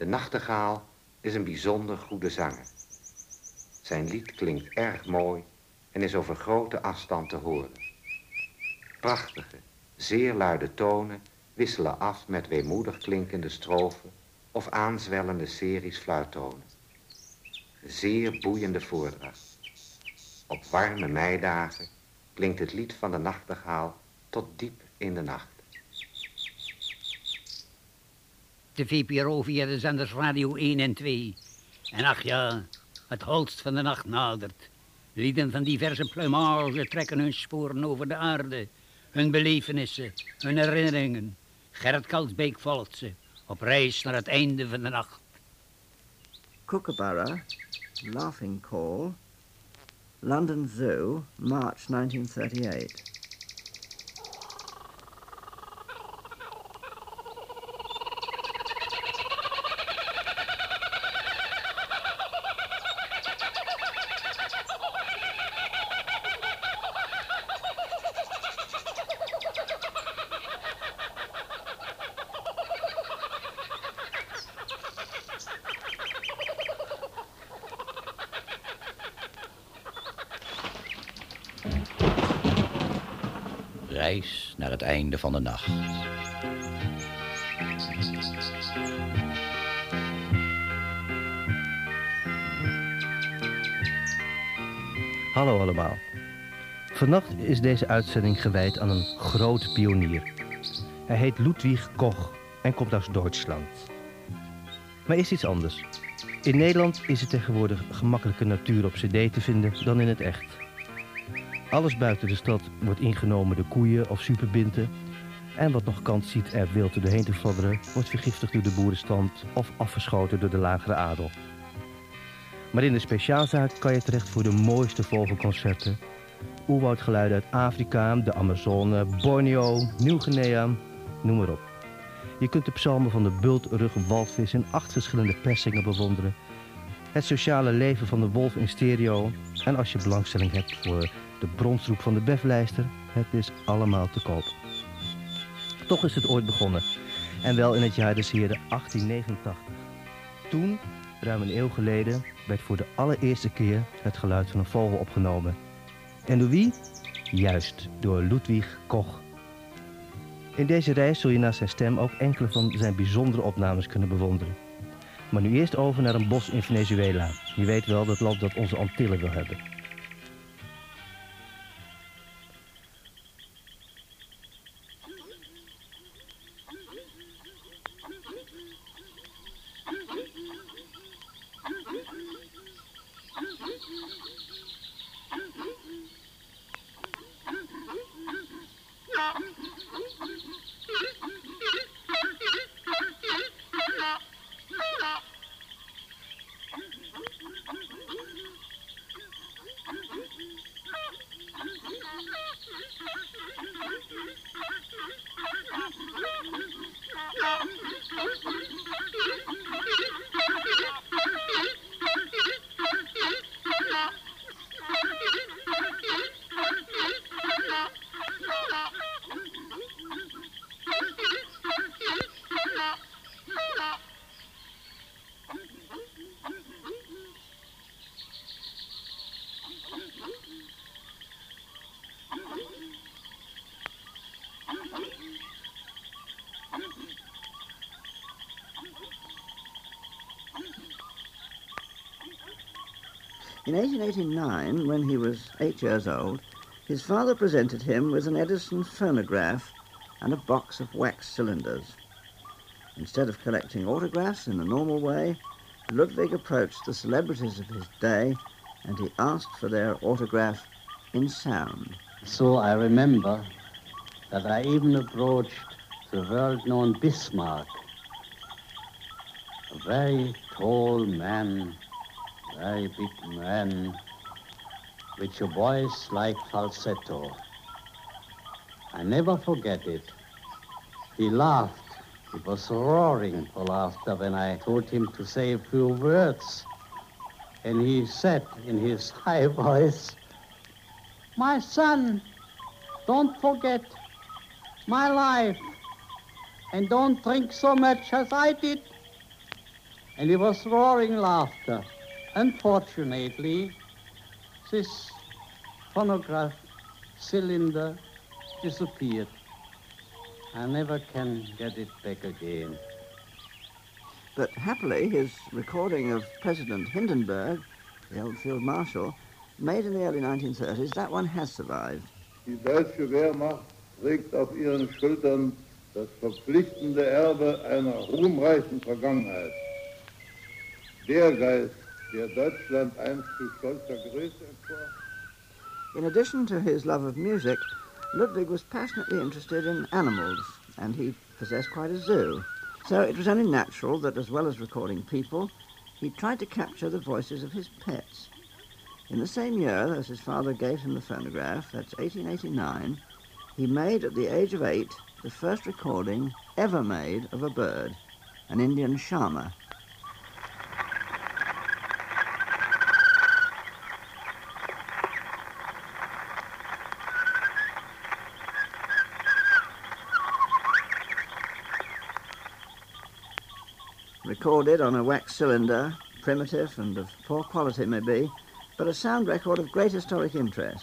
De nachtegaal is een bijzonder goede zanger. Zijn lied klinkt erg mooi en is over grote afstand te horen. Prachtige, zeer luide tonen wisselen af met weemoedig klinkende strofen of aanzwellende series fluittonen. Zeer boeiende voordracht. Op warme meidagen klinkt het lied van de nachtegaal tot diep in de nacht. De VPRO via de zenders Radio 1 en 2. En ach ja, het holst van de nacht nadert. Lieden van diverse plumage trekken hun sporen over de aarde. Hun belevenissen, hun herinneringen. Gerrit Kalsbeek volgt ze. Op reis naar het einde van de nacht. Kookaburra, Laughing Call, London Zoo, March 1938. Reis naar het einde van de nacht. Hallo allemaal. Vannacht is deze uitzending gewijd aan een grote pionier. Hij heet Ludwig Koch en komt uit Duitsland. Maar is iets anders. In Nederland is er tegenwoordig gemakkelijke natuur op cd te vinden dan in het echt. Alles buiten de stad wordt ingenomen door koeien of superbinten. En wat nog kans ziet er wild er doorheen te fladderen... wordt vergiftigd door de boerenstand of afgeschoten door de lagere adel. Maar in de speciaalzaak kan je terecht voor de mooiste vogelconcerten. Oerwoudgeluiden uit Afrika, de Amazone, Borneo, Nieuw-Guinea, noem maar op. Je kunt de psalmen van de bultrug walvis in acht verschillende persingen bewonderen. Het sociale leven van de wolf in stereo. En als je belangstelling hebt voor de bronsroep van de beflijster, het is allemaal te koop. Toch is het ooit begonnen. En wel in het jaar des heren 1889. Toen, ruim een eeuw geleden, werd voor de allereerste keer het geluid van een vogel opgenomen. En door wie? Juist, door Ludwig Koch. In deze reis zul je naast zijn stem ook enkele van zijn bijzondere opnames kunnen bewonderen. Maar nu eerst over naar een bos in Venezuela. Je weet wel, dat land dat onze Antillen wil hebben. In 1889, when he was eight years old, his father presented him with an Edison phonograph and a box of wax cylinders. Instead of collecting autographs in the normal way, Ludwig approached the celebrities of his day and he asked for their autograph in sound. So I remember that I even approached the world-known Bismarck, a very tall man, very big man, with a voice like falsetto. I never forget it. He laughed. He was roaring for laughter when I told him to say a few words. And he said in his high voice, My son, don't forget my life. And don't drink so much as I did. and he was roaring laughter. Unfortunately, this phonograph cylinder disappeared. I never can get it back again. But happily, his recording of President Hindenburg, the old field marshal, made in the early 1930s, that one has survived. Die deutsche Wehrmacht trägt auf ihren Schultern das verpflichtende Erbe einer ruhmreichen Vergangenheit. Der Geist, In addition to his love of music, Ludwig was passionately interested in animals, and he possessed quite a zoo. So it was only natural that, as well as recording people, he tried to capture the voices of his pets. In the same year as his father gave him the phonograph, that's 1889, he made at the age of eight the first recording ever made of a bird, an Indian shama. Recorded on a wax cylinder, primitive and of poor quality maybe, but a sound record of great historic interest.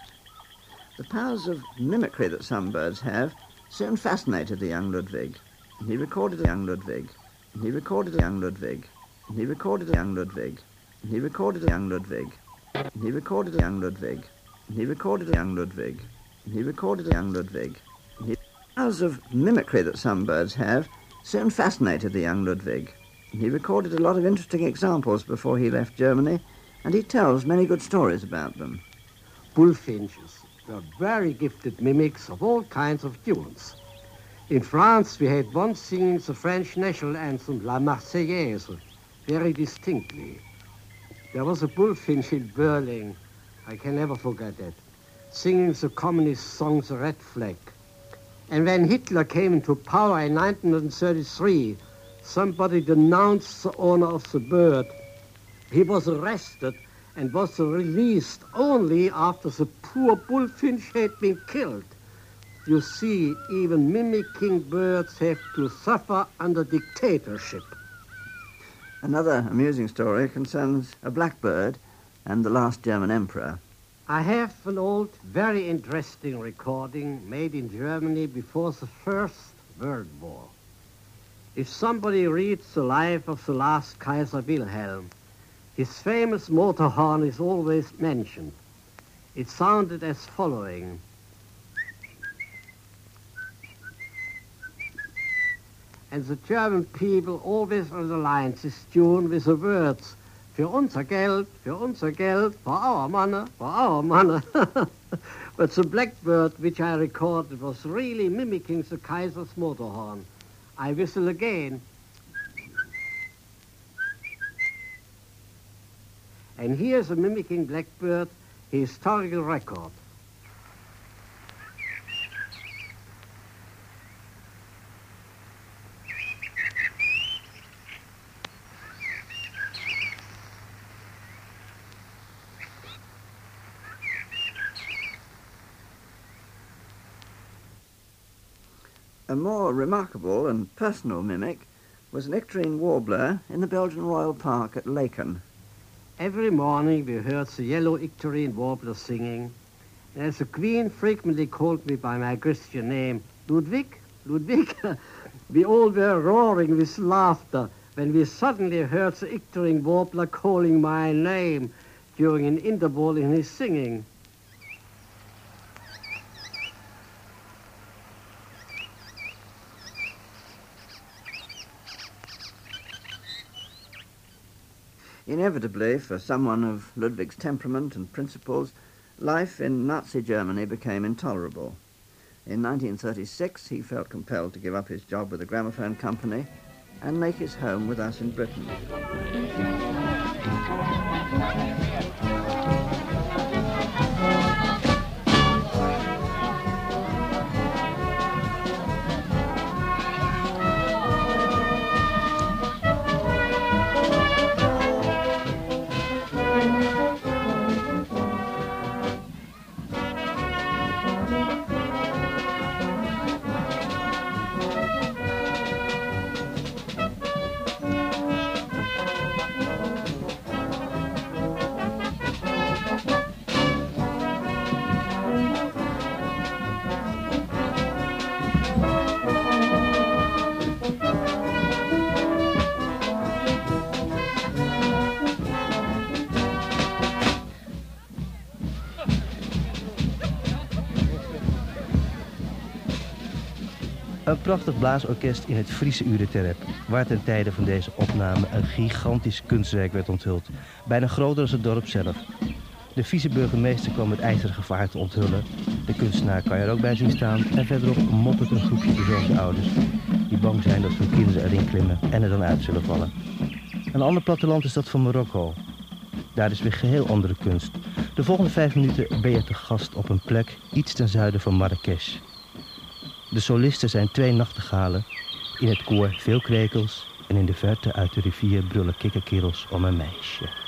The powers of mimicry that some birds have soon fascinated the young Ludwig. He recorded the young Ludwig. He recorded the young Ludwig. He recorded the young Ludwig. He recorded the young Ludwig. He recorded the young Ludwig. He recorded the young Ludwig. He recorded the young Ludwig. The powers of mimicry that some birds have soon fascinated the young Ludwig. He recorded a lot of interesting examples before he left Germany, and he tells many good stories about them. Bullfinches were very gifted mimics of all kinds of tunes. In France, we had one singing the French national anthem, La Marseillaise, very distinctly. There was a bullfinch in Berlin, I can never forget that, singing the communist song, The Red Flag. And when Hitler came into power in 1933, somebody denounced the owner of the bird. He was arrested and was released only after the poor bullfinch had been killed. You see, even mimicking birds have to suffer under dictatorship. Another amusing story concerns a blackbird and the last German emperor. I have an old, very interesting recording made in Germany before the First World War. If somebody reads the life of the last Kaiser Wilhelm, his famous motor horn is always mentioned. It sounded as following. And the German people always underlined this tune with the words, für unser Geld, für unser Geld, for our money, for our money. but the blackbird which I recorded was really mimicking the Kaiser's motor horn. I whistle again. And here's a mimicking blackbird historical record. A more remarkable and personal mimic was an Icterine warbler in the Belgian Royal Park at Laken. Every morning we heard the yellow icterine warbler singing, and as the queen frequently called me by my Christian name, Ludwig, Ludwig, we all were roaring with laughter when we suddenly heard the icterine warbler calling my name during an interval in his singing. Inevitably, for someone of Ludwig's temperament and principles, life in Nazi Germany became intolerable. In 1936, he felt compelled to give up his job with the gramophone company and make his home with us in Britain. Een prachtig blaasorkest in het Friese Ureterp, waar ten tijde van deze opname een gigantisch kunstwerk werd onthuld. Bijna groter dan het dorp zelf. De vice-burgemeester kwam het ijzeren gevaarte onthullen. De kunstenaar kan er ook bij zien staan. En verderop moppert een groepje bezorgde ouders die bang zijn dat hun kinderen erin klimmen en er dan uit zullen vallen. Een ander platteland is dat van Marokko. Daar is weer geheel andere kunst. De volgende vijf minuten ben je te gast op een plek iets ten zuiden van Marrakesh. De solisten zijn twee nachtegalen. In het koor veel krekels. En in de verte uit de rivier brullen kikkerkerels om een meisje.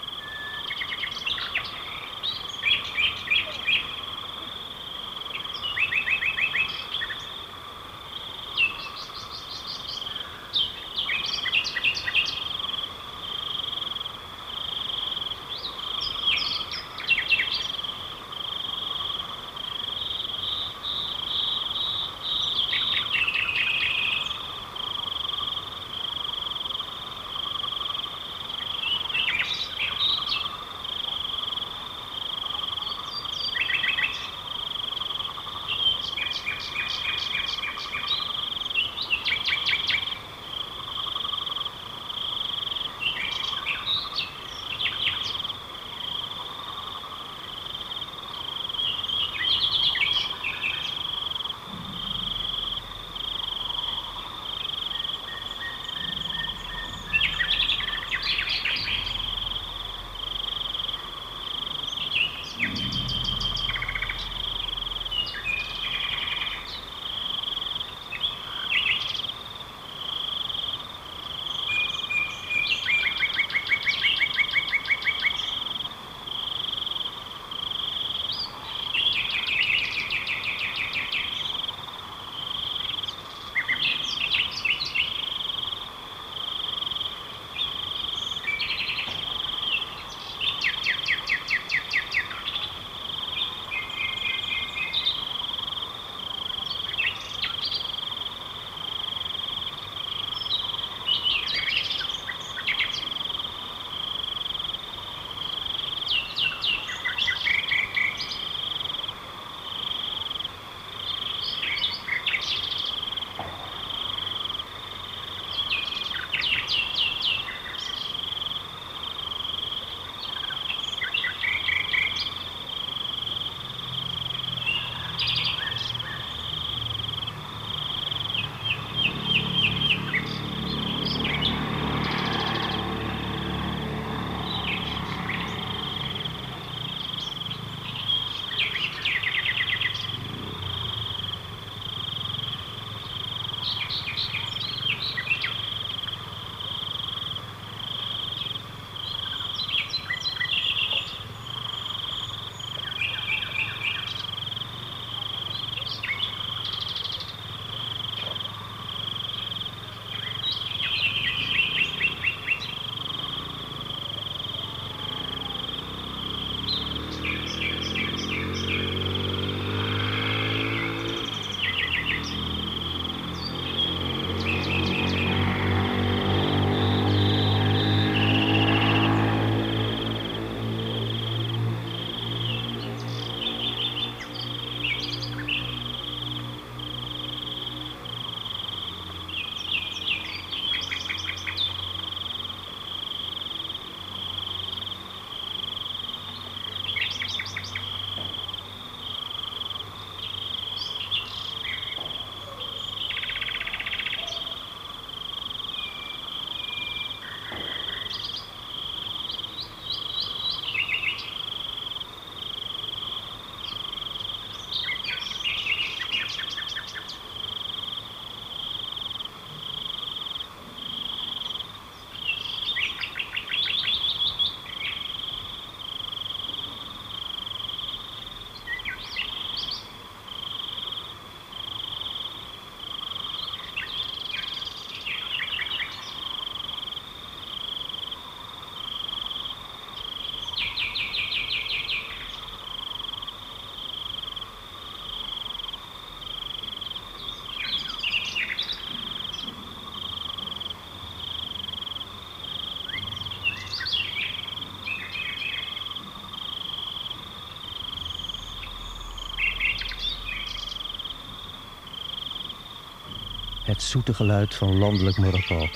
Het zoete geluid van landelijk Marokko.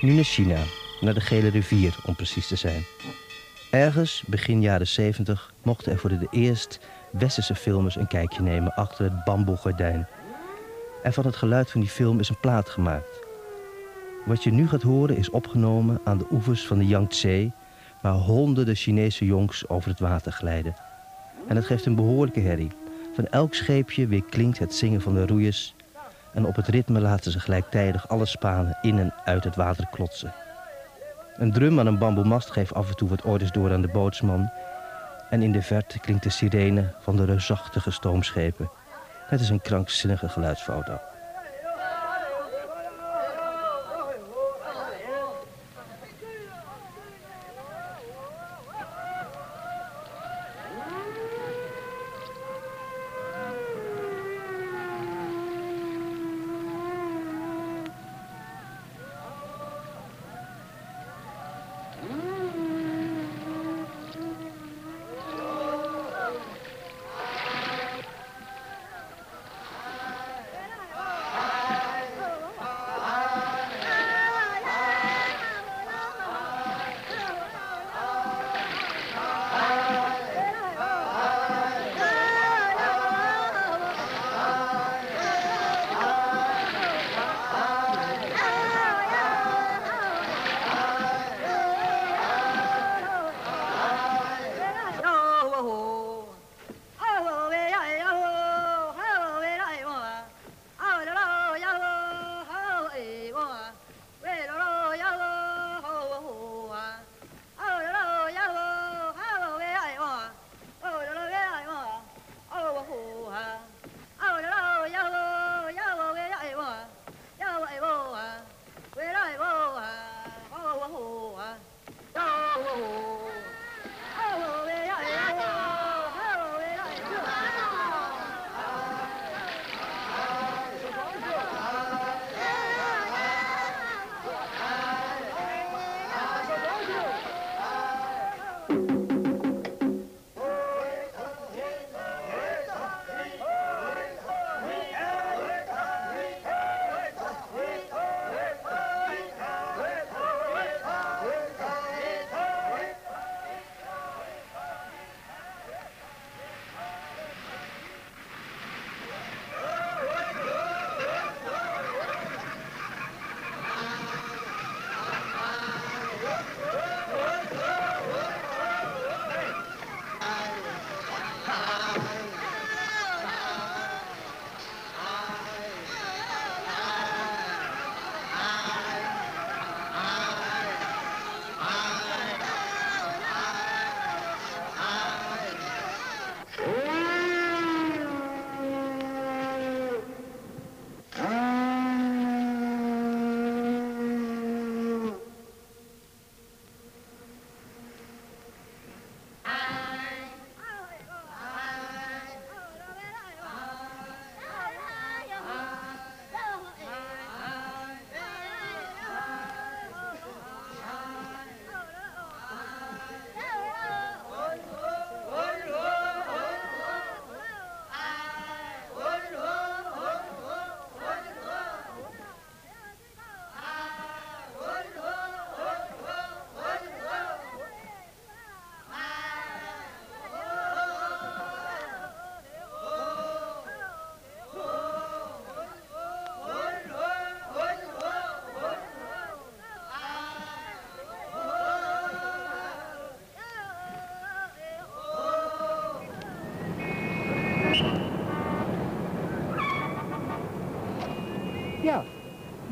Nu naar China, naar de Gele Rivier om precies te zijn. Ergens, begin jaren 70, mochten er voor de eerst westerse filmers een kijkje nemen achter het bamboegordijn. En van het geluid van die film is een plaat gemaakt. Wat je nu gaat horen is opgenomen aan de oevers van de Yangtze, waar honderden Chinese jongs over het water glijden. En het geeft een behoorlijke herrie. Van elk scheepje weer klinkt het zingen van de roeiers. En op het ritme laten ze gelijktijdig alle spanen in en uit het water klotsen. Een drum aan een bamboemast geeft af en toe wat orders door aan de bootsman. En in de verte klinkt de sirene van de reusachtige stoomschepen. Het is een krankzinnige geluidsfoto.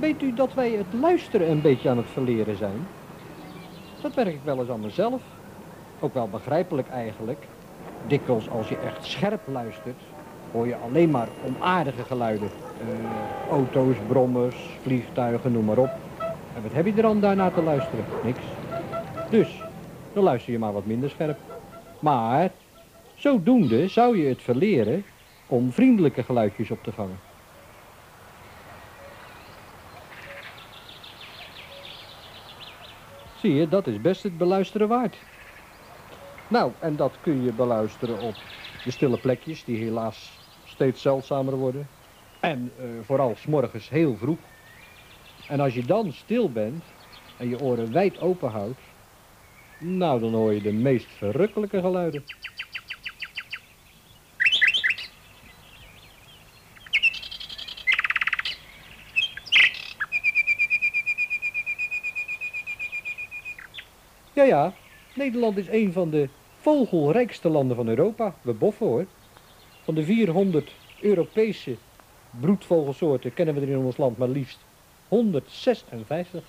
Weet u dat wij het luisteren een beetje aan het verleren zijn? Dat merk ik wel eens aan mezelf. Ook wel begrijpelijk eigenlijk. Dikwijls als je echt scherp luistert, hoor je alleen maar onaardige geluiden. Eh, auto's, brommers, vliegtuigen, noem maar op. En wat heb je er dan daarna te luisteren? Niks. Dus, dan luister je maar wat minder scherp. Maar, zodoende zou je het verleren om vriendelijke geluidjes op te vangen. Zie je, dat is best het beluisteren waard. Nou, en dat kun je beluisteren op de stille plekjes die helaas steeds zeldzamer worden. En uh, vooral s'morgens heel vroeg. En als je dan stil bent en je oren wijd open houdt, nou dan hoor je de meest verrukkelijke geluiden. Ja, ja, Nederland is een van de vogelrijkste landen van Europa. We boffen hoor. Van de 400 Europese broedvogelsoorten kennen we er in ons land maar liefst 156.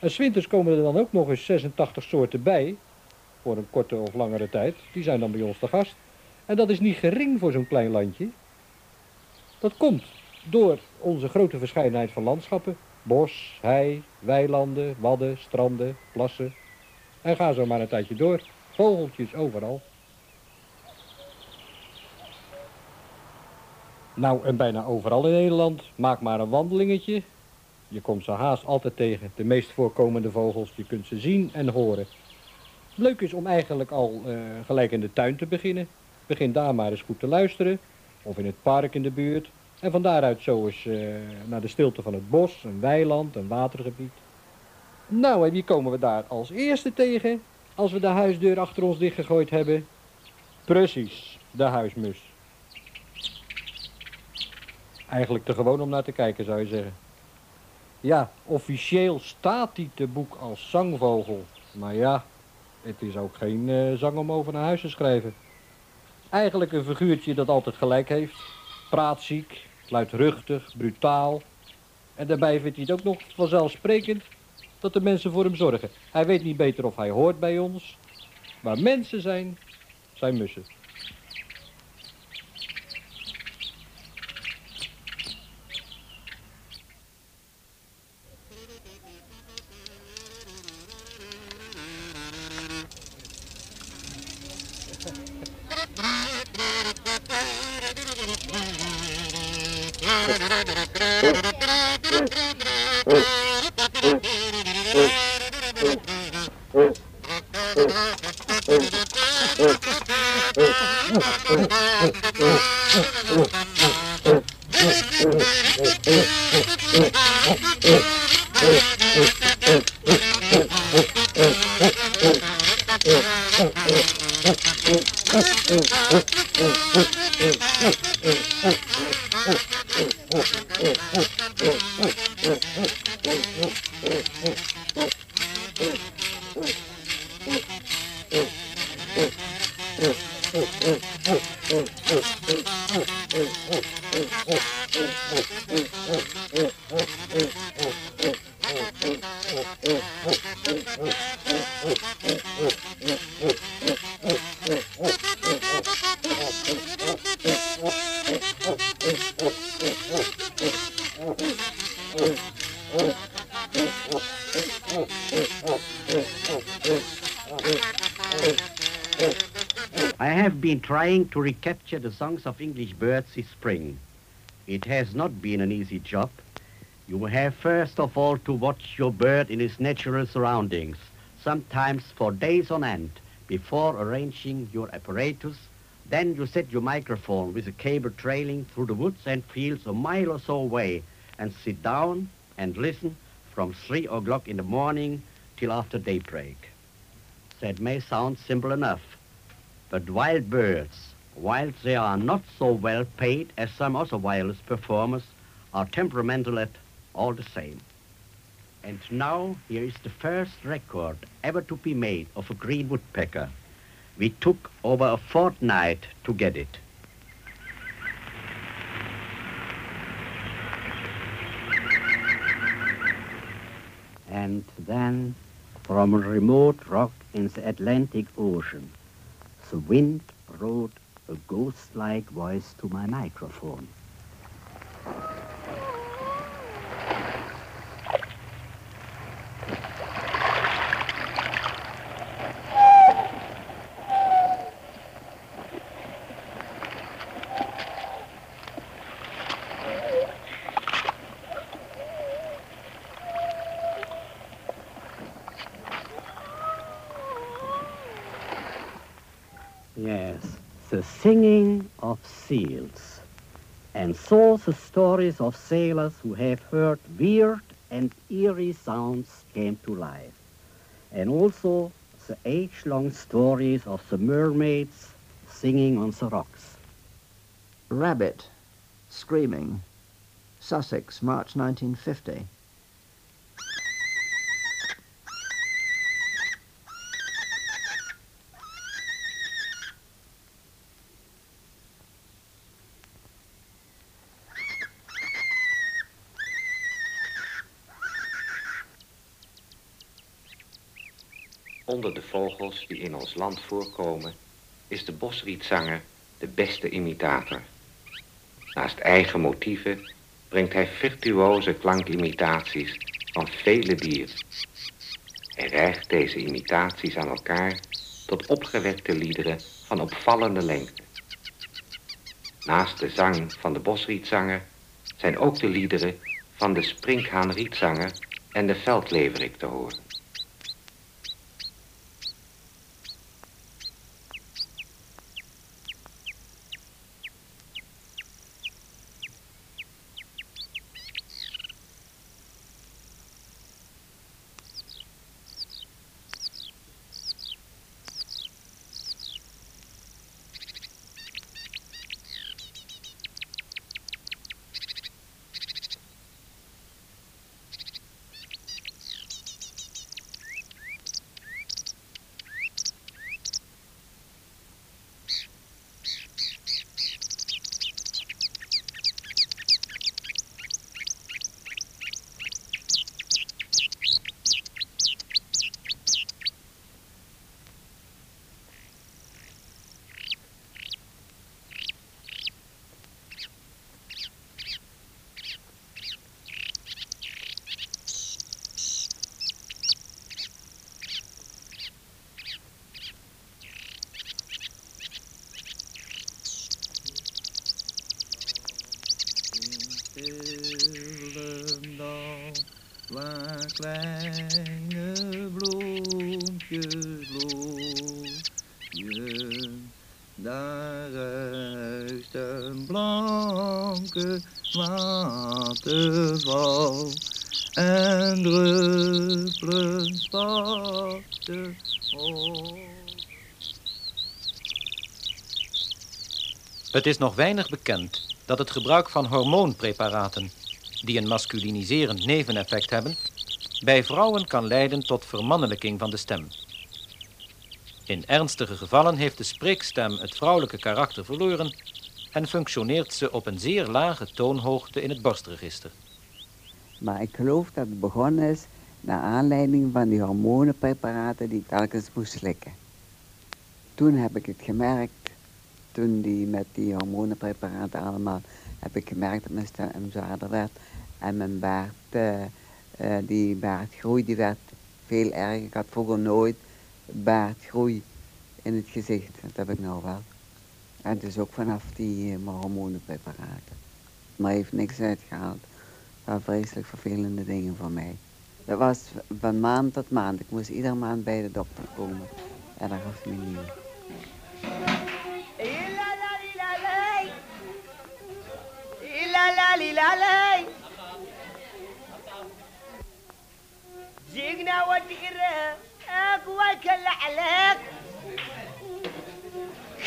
En winters komen er dan ook nog eens 86 soorten bij, voor een korte of langere tijd. Die zijn dan bij ons te gast. En dat is niet gering voor zo'n klein landje. Dat komt door onze grote verscheidenheid van landschappen. Bos, hei, weilanden, wadden, stranden, plassen. En ga zo maar een tijdje door. Vogeltjes overal. Nou, en bijna overal in Nederland. Maak maar een wandelingetje. Je komt ze haast altijd tegen. De meest voorkomende vogels. Je kunt ze zien en horen. Leuk is om eigenlijk al uh, gelijk in de tuin te beginnen. Begin daar maar eens goed te luisteren. Of in het park in de buurt. En van daaruit zo eens uh, naar de stilte van het bos, een weiland, een watergebied. Nou, en wie komen we daar als eerste tegen als we de huisdeur achter ons dichtgegooid hebben? Precies, de huismus. Eigenlijk te gewoon om naar te kijken, zou je zeggen. Ja, officieel staat hij te boek als zangvogel. Maar ja, het is ook geen uh, zang om over naar huis te schrijven. Eigenlijk een figuurtje dat altijd gelijk heeft. Praatziek, luidruchtig, brutaal. En daarbij vindt hij het ook nog vanzelfsprekend dat de mensen voor hem zorgen. Hij weet niet beter of hij hoort bij ons. Waar mensen zijn, zijn mussen. Oh. Trying to recapture the songs of English birds this spring. It has not been an easy job. You have first of all to watch your bird in its natural surroundings, sometimes for days on end, before arranging your apparatus. Then you set your microphone with a cable trailing through the woods and fields a mile or so away and sit down and listen from 3 o'clock in the morning till after daybreak. That may sound simple enough, but wild birds, whilst they are not so well paid as some other wireless performers, are temperamental at all the same. And now here is the first record ever to be made of a green woodpecker. We took over a fortnight to get it. And then, from a remote rock in the Atlantic Ocean, the wind brought a ghost-like voice to my microphone. The stories of sailors who have heard weird and eerie sounds came to life. And also the age-long stories of the mermaids singing on the rocks. Rabbit, Screaming, Sussex, March 1950. Die in ons land voorkomen, is de bosrietzanger de beste imitator. Naast eigen motieven brengt hij virtuoze klankimitaties van vele dieren. Hij rijgt deze imitaties aan elkaar tot opgewekte liederen van opvallende lengte. Naast de zang van de bosrietzanger zijn ook de liederen van de sprinkhaanrietzanger en de veldleverik te horen. En druppelen. Het is nog weinig bekend dat het gebruik van hormoonpreparaten, die een masculiniserend neveneffect hebben, bij vrouwen kan leiden tot vermannelijking van de stem. In ernstige gevallen heeft de spreekstem het vrouwelijke karakter verloren en functioneert ze op een zeer lage toonhoogte in het borstregister. Maar ik geloof dat het begonnen is naar aanleiding van die hormonenpreparaten die ik telkens moest slikken. Toen heb ik het gemerkt, toen die met die hormonenpreparaten allemaal, heb ik gemerkt dat mijn stem zwaarder werd. En mijn baard, uh, uh, die baardgroei, die werd veel erger. Ik had vroeger nooit baardgroei in het gezicht. Dat heb ik nou wel. En dus ook vanaf die uh, hormonenpreparaten. Maar heeft niks uitgehaald. Dat waren vreselijk vervelende dingen voor mij. Dat was van maand tot maand. Ik moest iedere maand bij de dokter komen. En dat gaf me nieuw. جيقنا وديره اقوى كل عليك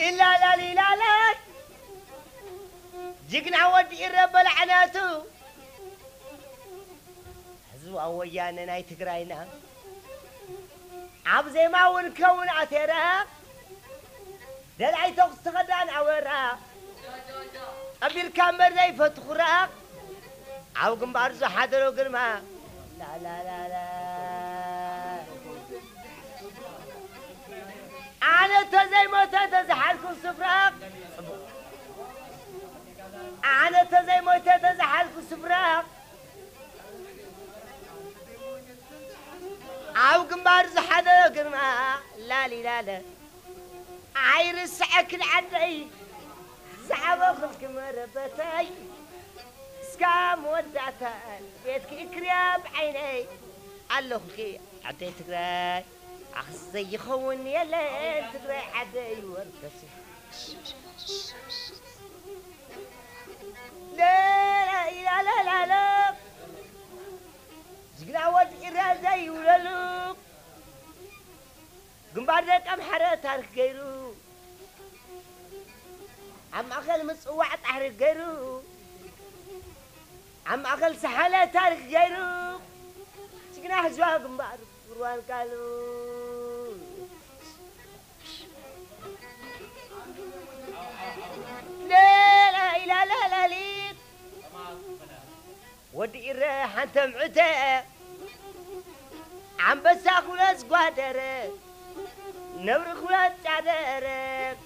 لا لا لا لا. لا لا لا لا لا لا لا لا لا لا زي ما ونكون عتيرا دلعي تقص تغدان عورا أبير كامر لاي فتخرا عو قنبار زحادرو قرما لا لا لا لا, لا. أنا تزي ما تتزي حالكم سفراق؟ أنا تزي ما تتزي حالكم سفراق؟ أو قنبار زحدا قرما لا لا لا. عير السعك العدي. زحبة خلق مربتي سكام ودعتها بيتك إكرياب عيني. على خلقي عديت تقراي عزي خون يا لاد عدي ورقصي لا لا لا لا لا زقنا ود إرازي ولا لوب قنبار ذاك أم حرا تارك غيرو عم أخل مصوع تحرك غيرو عم أخل سحالة تارك غيرو سقنا حزوا قنبار فروان قالو. لا لا لا لا ودي الريحة تمعته عم بس أخونا سقادرك نور أخونا تعدرك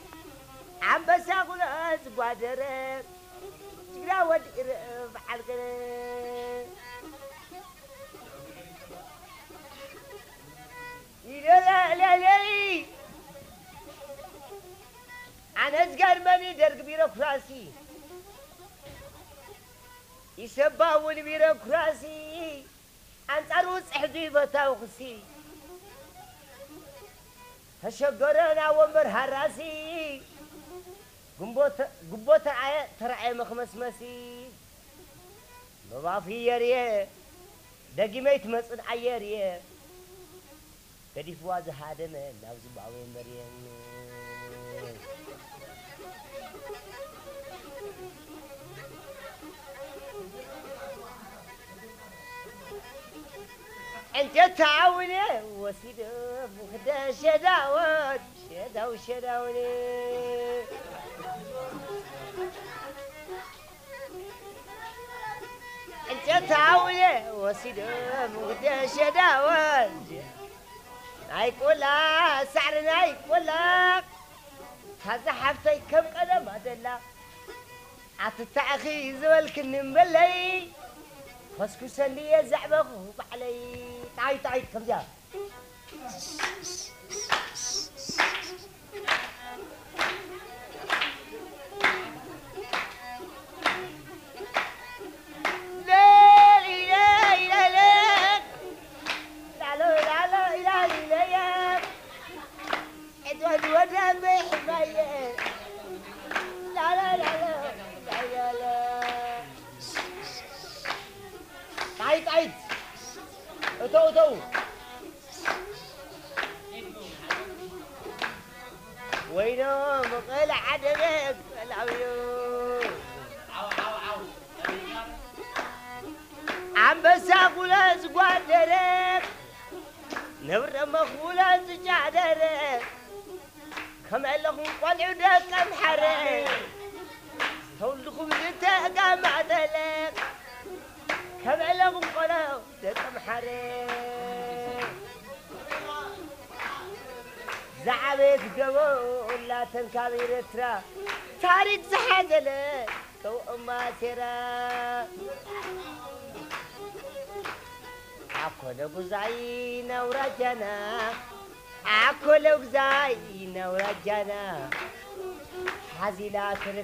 عم بس أخونا سقادرك تقرا ودي الريحة لا لا لا لا أنا أزقال ماني درق بيروكراسي. يسباون بيروكراسي. أنت أروس حدي بتاوخسي هشقرنا ومر هراسي. قبوت قبوت عي ترعي مخمس مسي بوافي يريه. دقي ما يتمسد عيريه كدي فواز هادمه ناوز باوي مريم. أنت تعاوني. وسيد مخدا شداوت شداو شداوني أنت تعاوني. وسيد مخدا شداوت نايك ولا سعر نايك ولا هذا حفتي كم قدم أدلا عتتعخي زولك نمبلي فسكو سلي زعبة علي. Ait, ait, kerja.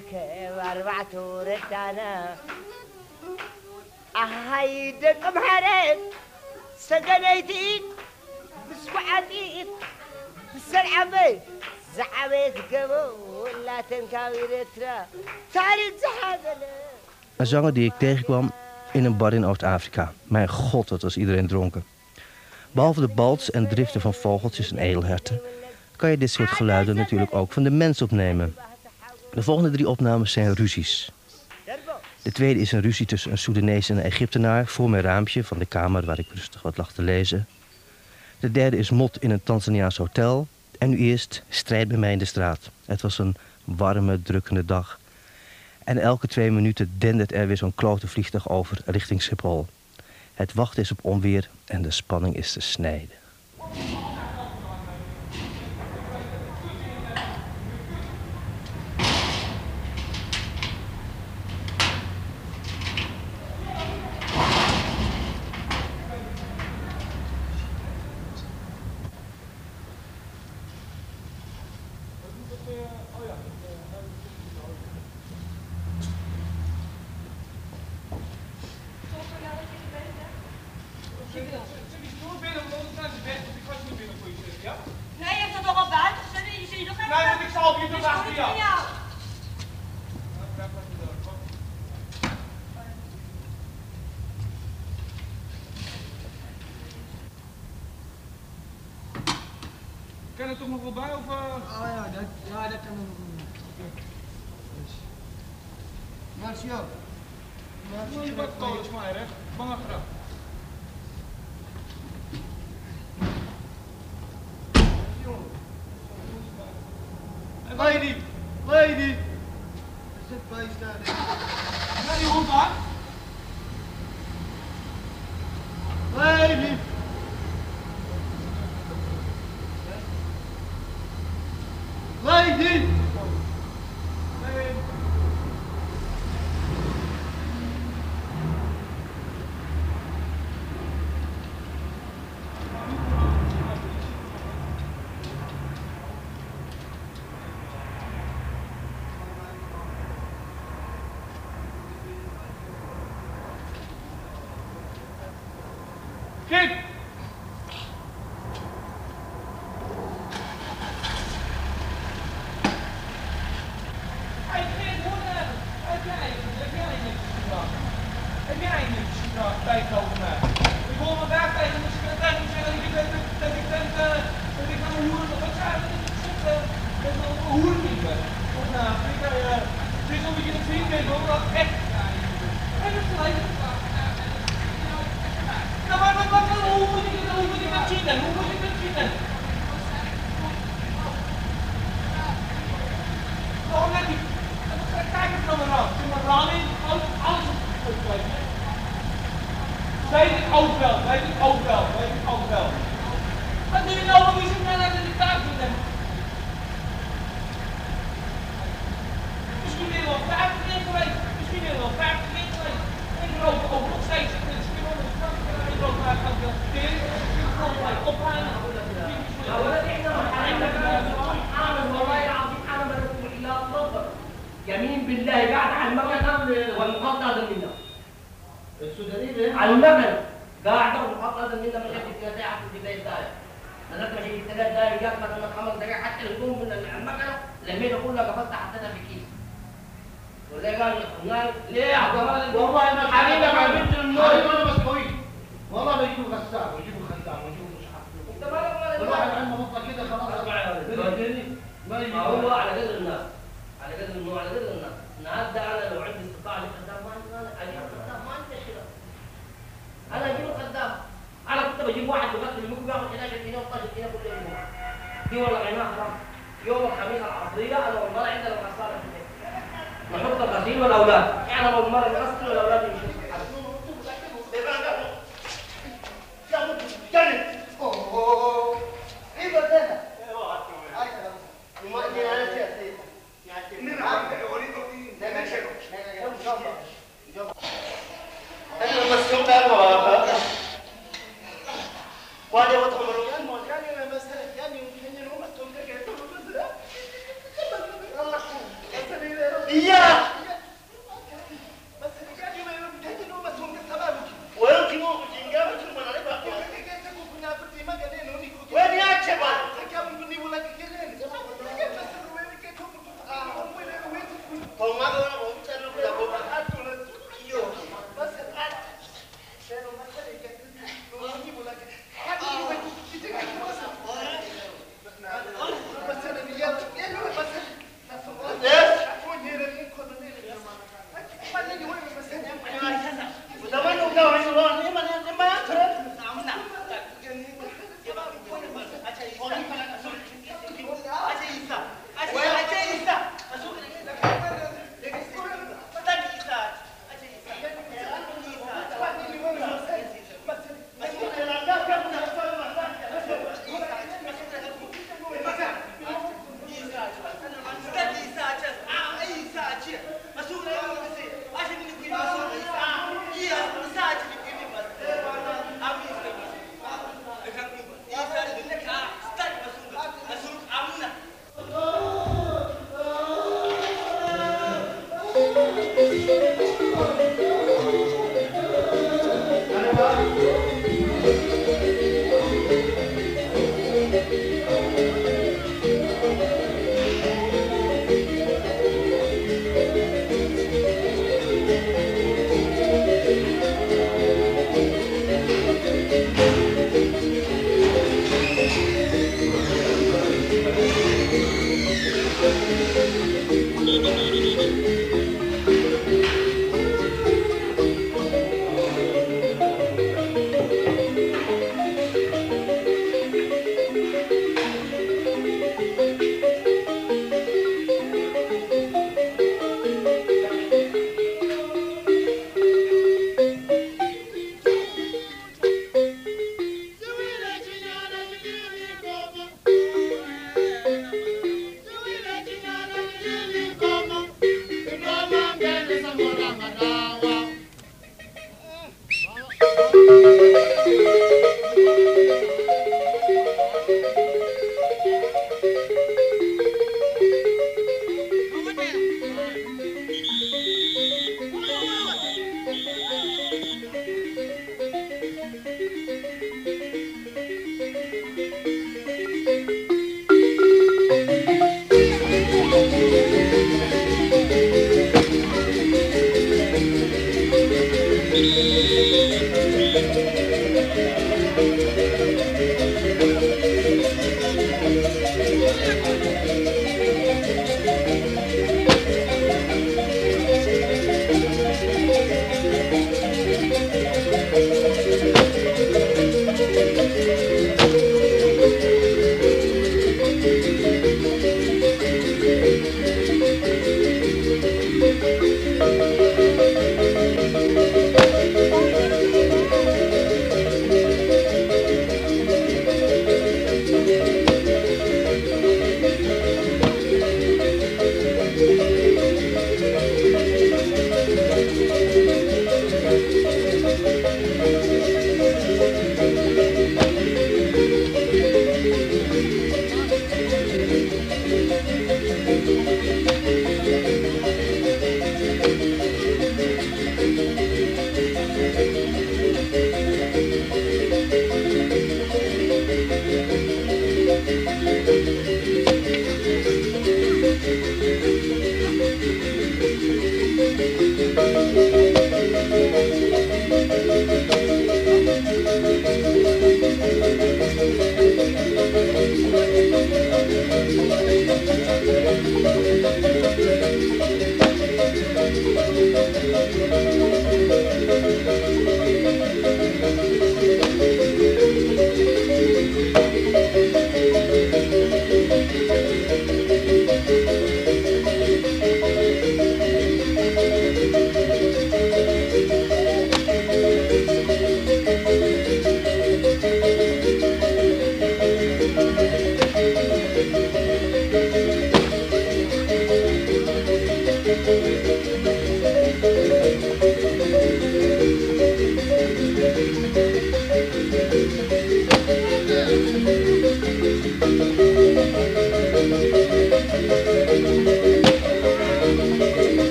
حزيلا تركب أربعة ردانا أهاي دق محرك سجنيتي بسبعتي بسرعبي زعبت قبو لا تنكاوي رترا تاريخ زحادلك Een zanger die ik tegenkwam in een bar in Oost-Afrika. Mijn god, wat was iedereen dronken. Behalve de balts en driften van vogeltjes en edelherten... kan je dit soort geluiden natuurlijk ook van de mens opnemen. De volgende drie opnames zijn ruzies. De tweede is een ruzie tussen een Soedanese en een Egyptenaar... voor mijn raampje van de kamer waar ik rustig wat lag te lezen. De derde is mot in een Tanzaniaans hotel. En nu eerst strijd bij mij in de straat. Het was een warme, drukkende dag... En elke twee minuten dendert er weer zo'n klote vliegtuig over richting Schiphol. Het wachten is op onweer en de spanning is te snijden.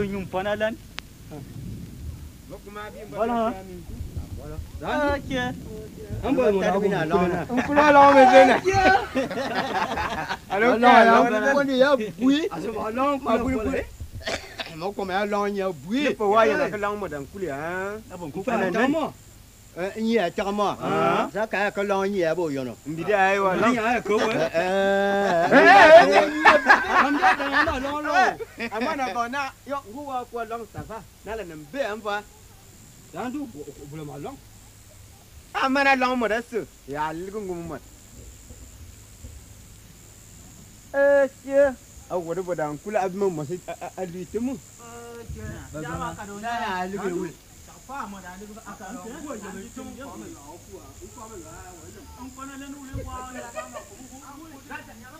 ሶኝ እንኳን አላን Moko me along ya bui. Ni po wa ya na kala mo dan kuli ha. Na bon ku fa na mo. nye tagama sa kaya ka lɔn nye b'o yɔnɔ. nbidi a ye wa lɔn. nbidi a ye ko wɛ. a ma na bɔn na yɔ n ko waa kɔ lɔn safa n'a la nin bɛɛ yan fa yan t'u bulama lɔn. a mana lɔn mɔdɛ so y'a ligi ŋun mɔ. ee se a wɔri bɔ da n kula a bɛ mɔ mɔsi a lui tɛ mun. jaa jaa ma ka don n'a y'a ligi wuli. 发么的，那个是阿甘蔗，我也是种老虎啊，我。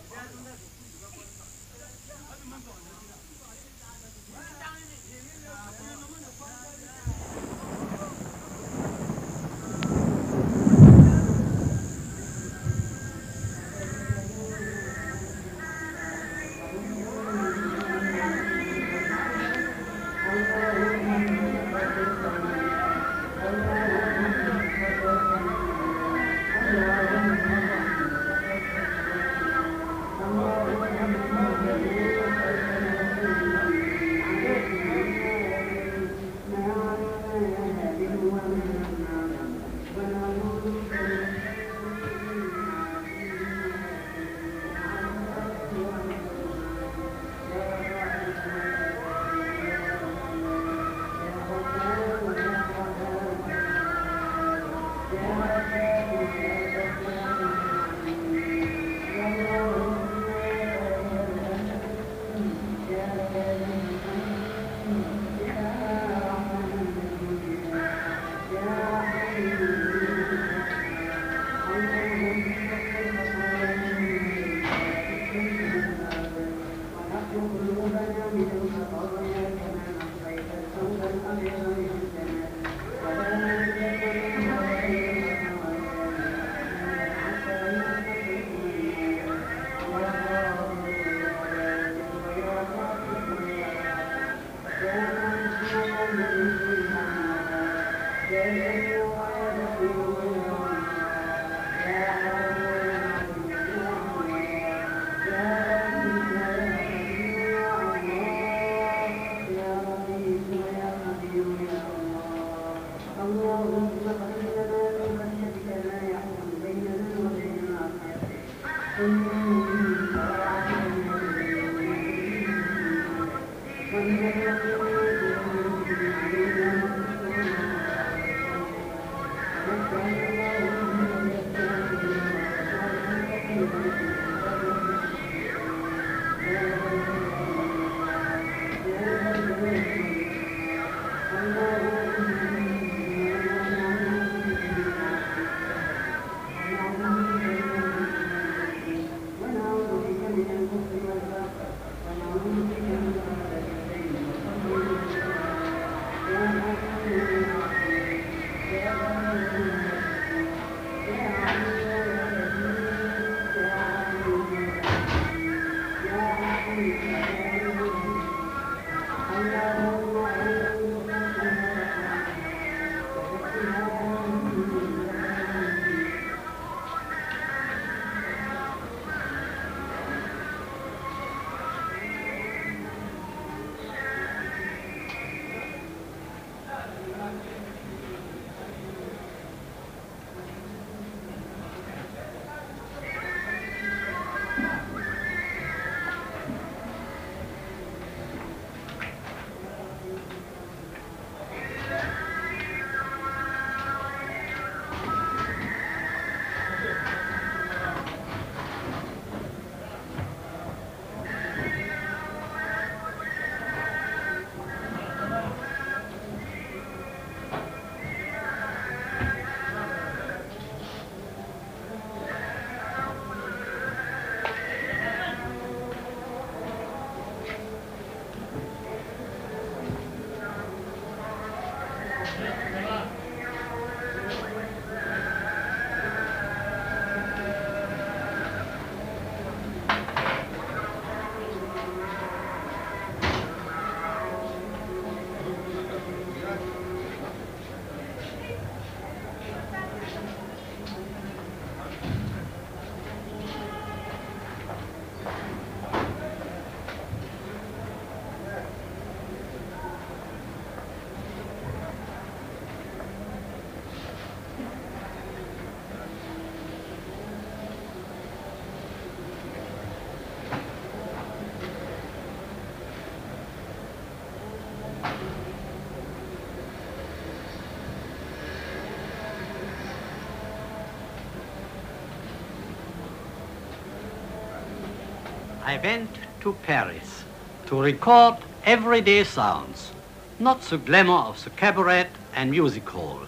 I went to Paris to record everyday sounds, not the glamour of the cabaret and music hall.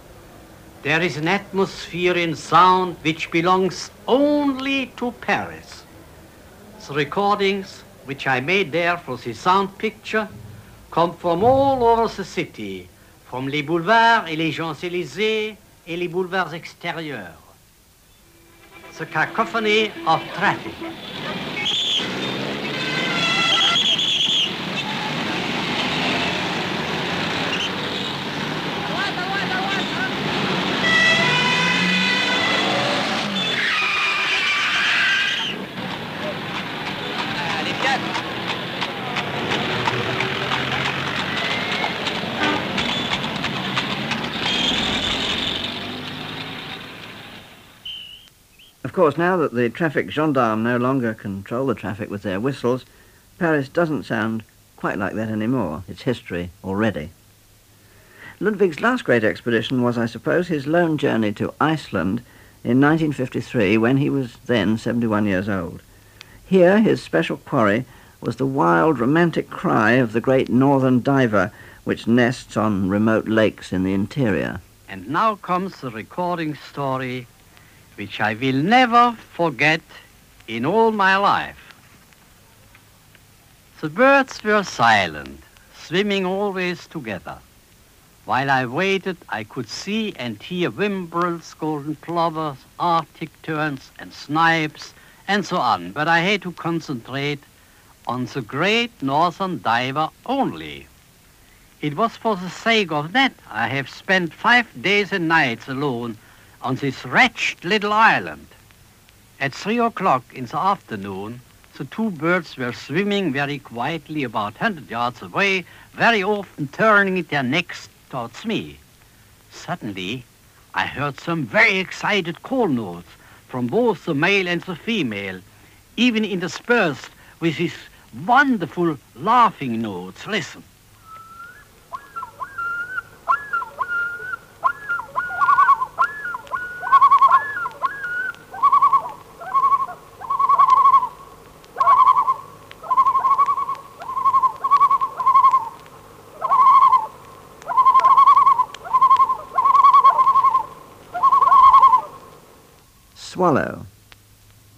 There is an atmosphere in sound which belongs only to Paris. The recordings which I made there for the sound picture come from all over the city, from les boulevards et les Champs-Élysées et les boulevards extérieurs. The cacophony of traffic. Of course, now that the traffic gendarmes no longer control the traffic with their whistles, Paris doesn't sound quite like that anymore. It's history already. Ludwig's last great expedition was, I suppose, his lone journey to Iceland in 1953 when he was then 71 years old. Here, his special quarry was the wild, romantic cry of the great northern diver which nests on remote lakes in the interior. And now comes the recording story which I will never forget in all my life. The birds were silent, swimming always together. While I waited, I could see and hear whimbrels, golden plovers, arctic terns, and snipes, and so on, but I had to concentrate on the great northern diver only. It was for the sake of that I have spent five days and nights alone on this wretched little island. At three o'clock in the afternoon, the two birds were swimming very quietly about 100 yards away, very often turning their necks towards me. Suddenly, I heard some very excited call notes from both the male and the female, even interspersed with these wonderful laughing notes. Listen.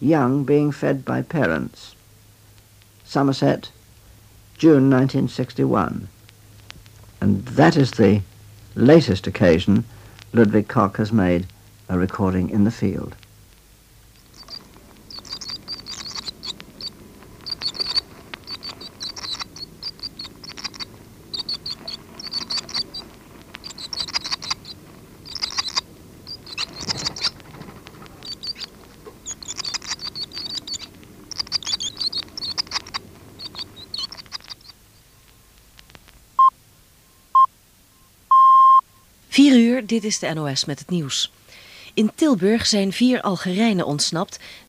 Young being fed by parents. Somerset, June 1961. And that is the latest occasion Ludwig Koch has made a recording in the field. Dit is de NOS met het nieuws. In Tilburg zijn vier Algerijnen ontsnapt